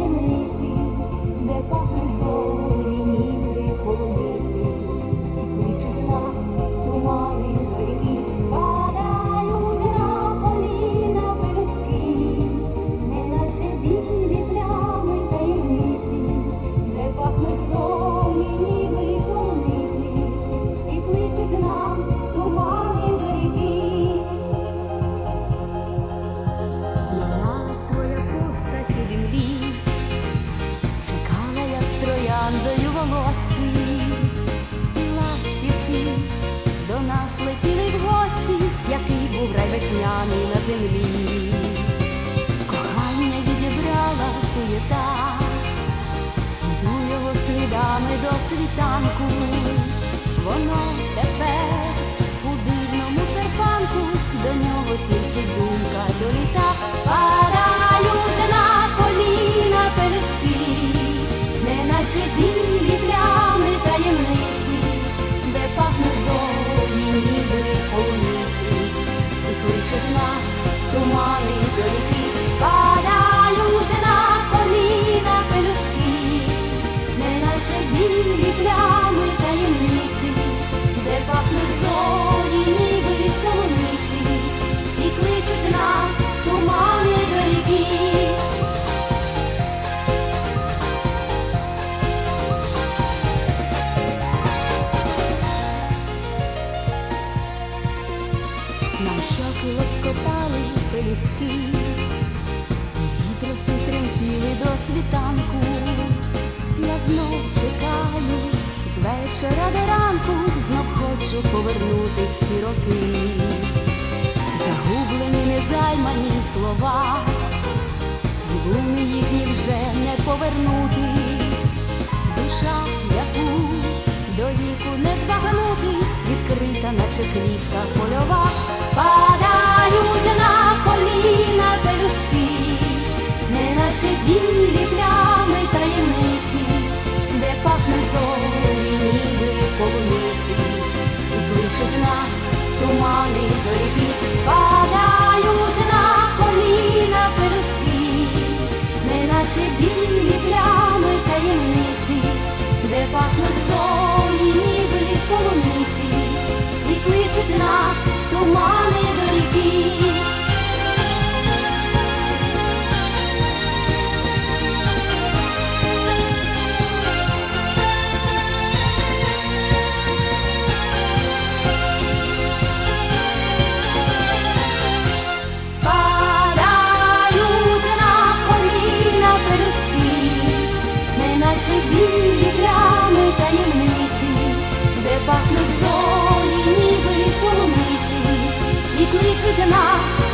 Amen. Весняний на землі. Кохання відібрала суєта, йду його слідами до світанку, воно тепер у дивному серпанку, до нього тільки тумани до Нам лоскотали пелюстки, Вітроси тремтіли до світанку, я знов чекаю з до ранку, знов хочу повернутись ті загублені незаймані слова, і їхні вже не повернути, душа, яку до не збагнути, відкрита, наче клітка польова, кличуть нас тумани до ріки, падають на коліна пелюстки, неначе білі плями таємниці, де пахнуть зоні, ніби полуниці, і кличуть нас тумани до ріки. Полуниці, і кличуть нас тумани до ріки.